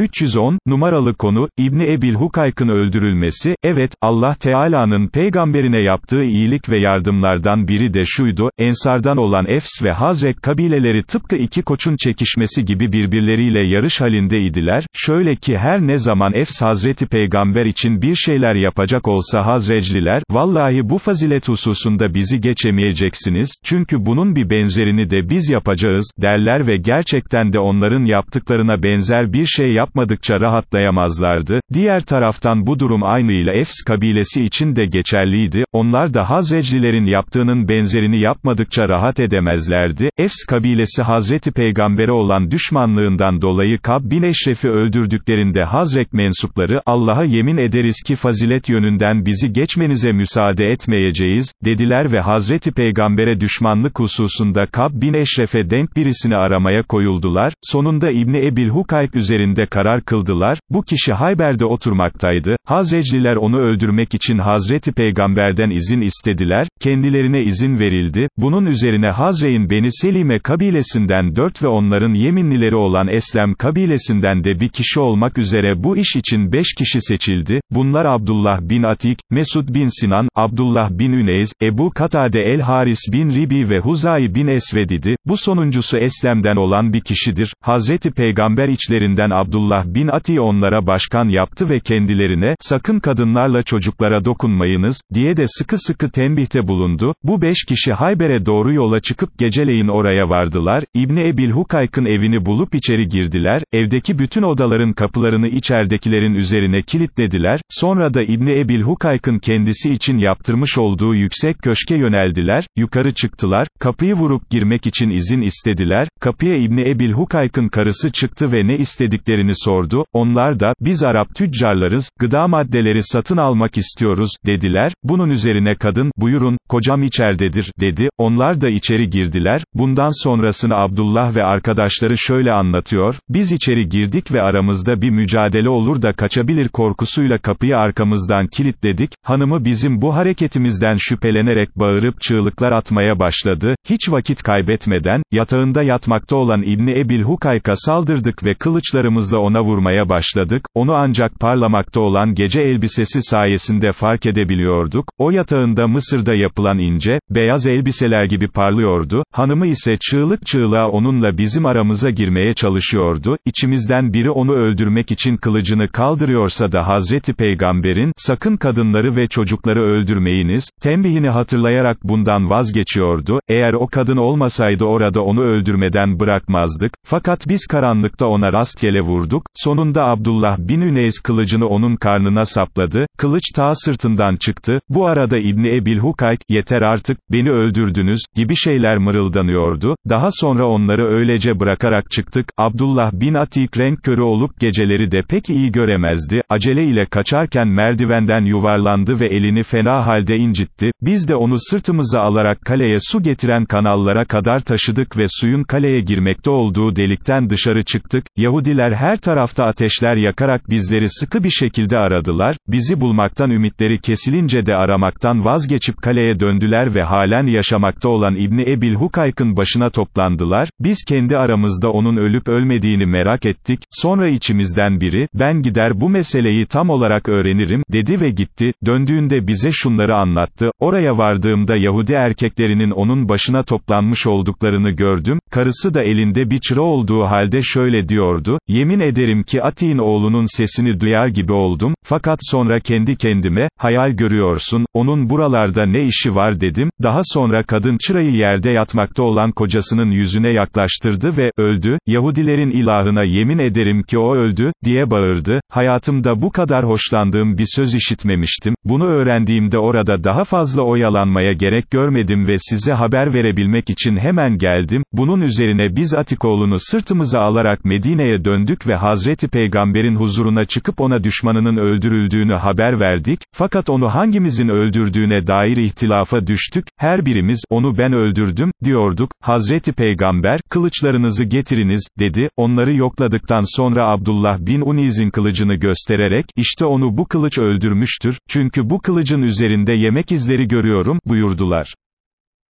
310, numaralı konu, İbni Ebil Hukayk'ın öldürülmesi, evet, Allah Teala'nın peygamberine yaptığı iyilik ve yardımlardan biri de şuydu, Ensardan olan Efs ve Hazrek kabileleri tıpkı iki koçun çekişmesi gibi birbirleriyle yarış halindeydiler, şöyle ki her ne zaman Efs Hazreti Peygamber için bir şeyler yapacak olsa Hazrecliler, vallahi bu fazilet hususunda bizi geçemeyeceksiniz, çünkü bunun bir benzerini de biz yapacağız, derler ve gerçekten de onların yaptıklarına benzer bir şey yap yapmadıkça rahatlayamazlardı, diğer taraftan bu durum aynıyla Efs kabilesi için de geçerliydi, onlar da Hazrecilerin yaptığının benzerini yapmadıkça rahat edemezlerdi, Efs kabilesi Hazreti Peygamber'e olan düşmanlığından dolayı Kab bin Eşref'i öldürdüklerinde Hazrek mensupları, Allah'a yemin ederiz ki fazilet yönünden bizi geçmenize müsaade etmeyeceğiz, dediler ve Hazreti Peygamber'e düşmanlık hususunda Kab bin Eşref'e denk birisini aramaya koyuldular, sonunda İbni Ebil Hukayk üzerinde karar kıldılar, bu kişi Hayber'de oturmaktaydı, Hazrecliler onu öldürmek için Hazreti Peygamber'den izin istediler, kendilerine izin verildi, bunun üzerine Hazreyn Beni Selime kabilesinden dört ve onların yeminlileri olan Eslem kabilesinden de bir kişi olmak üzere bu iş için beş kişi seçildi, bunlar Abdullah bin Atik, Mesud bin Sinan, Abdullah bin Üneyz, Ebu Katade el-Haris bin Ribi ve Huzayi bin Esved idi, bu sonuncusu Eslem'den olan bir kişidir, Hazreti Peygamber içlerinden Abdullah Abdullah bin Ati onlara başkan yaptı ve kendilerine, sakın kadınlarla çocuklara dokunmayınız, diye de sıkı sıkı tembihte bulundu, bu beş kişi Hayber'e doğru yola çıkıp geceleyin oraya vardılar, İbni Ebil Hukayk'ın evini bulup içeri girdiler, evdeki bütün odaların kapılarını içeridekilerin üzerine kilitlediler, sonra da İbni Ebil Hukayk'ın kendisi için yaptırmış olduğu yüksek köşke yöneldiler, yukarı çıktılar, kapıyı vurup girmek için izin istediler, kapıya İbni Ebil Hukayk'ın karısı çıktı ve ne istediklerini sordu, onlar da, biz Arap tüccarlarız, gıda maddeleri satın almak istiyoruz, dediler, bunun üzerine kadın, buyurun, kocam içerdedir, dedi, onlar da içeri girdiler, bundan sonrasını Abdullah ve arkadaşları şöyle anlatıyor, biz içeri girdik ve aramızda bir mücadele olur da kaçabilir korkusuyla kapıyı arkamızdan kilitledik, hanımı bizim bu hareketimizden şüphelenerek bağırıp çığlıklar atmaya başladı, hiç vakit kaybetmeden, yatağında yatmakta olan İbni Ebil Hukayk'a saldırdık ve kılıçlarımızla ona vurmaya başladık, onu ancak parlamakta olan gece elbisesi sayesinde fark edebiliyorduk, o yatağında Mısır'da yapılan ince, beyaz elbiseler gibi parlıyordu, hanımı ise çığlık çığlığa onunla bizim aramıza girmeye çalışıyordu, içimizden biri onu öldürmek için kılıcını kaldırıyorsa da Hazreti Peygamber'in, sakın kadınları ve çocukları öldürmeyiniz, tembihini hatırlayarak bundan vazgeçiyordu, eğer o kadın olmasaydı orada onu öldürmeden bırakmazdık, fakat biz karanlıkta ona rastgele vurduk, bulduk, sonunda Abdullah bin Üneys kılıcını onun karnına sapladı, kılıç ta sırtından çıktı, bu arada İbni Ebil Hukayk, yeter artık, beni öldürdünüz, gibi şeyler mırıldanıyordu, daha sonra onları öylece bırakarak çıktık, Abdullah bin Atik renk körü olup geceleri de pek iyi göremezdi, acele ile kaçarken merdivenden yuvarlandı ve elini fena halde incitti, biz de onu sırtımıza alarak kaleye su getiren kanallara kadar taşıdık ve suyun kaleye girmekte olduğu delikten dışarı çıktık, Yahudiler her tarafta ateşler yakarak bizleri sıkı bir şekilde aradılar, bizi bulmaktan ümitleri kesilince de aramaktan vazgeçip kaleye döndüler ve halen yaşamakta olan İbni Ebil Hukayk'ın başına toplandılar, biz kendi aramızda onun ölüp ölmediğini merak ettik, sonra içimizden biri, ben gider bu meseleyi tam olarak öğrenirim, dedi ve gitti, döndüğünde bize şunları anlattı, oraya vardığımda Yahudi erkeklerinin onun başına toplanmış olduklarını gördüm, karısı da elinde bir çıra olduğu halde şöyle diyordu, yemin ederim ki Ati'nin oğlunun sesini duyar gibi oldum, fakat sonra kendi kendime, hayal görüyorsun, onun buralarda ne işi var? dedim, daha sonra kadın çırayı yerde yatmakta olan kocasının yüzüne yaklaştırdı ve, öldü, Yahudilerin ilahına yemin ederim ki o öldü, diye bağırdı, hayatımda bu kadar hoşlandığım bir söz işitmemiştim, bunu öğrendiğimde orada daha fazla oyalanmaya gerek görmedim ve size haber verebilmek için hemen geldim, bunun üzerine biz Atikoğlunu sırtımıza alarak Medine'ye döndük ve Hazreti Peygamber'in huzuruna çıkıp ona düşmanının öldürüldüğünü haber verdik, fakat onu hangimizin öldürdüğüne dair ihtilafa düştük, her birimiz, onu ben öldürdüm, diyorduk, Hazreti Peygamber, kılıçlarınızı getiriniz, dedi, onları yokladıktan sonra Abdullah bin Uniz'in kılıcını göstererek, işte onu bu kılıç öldürmüştür, çünkü bu kılıcın üzerinde yemek izleri görüyorum, buyurdular.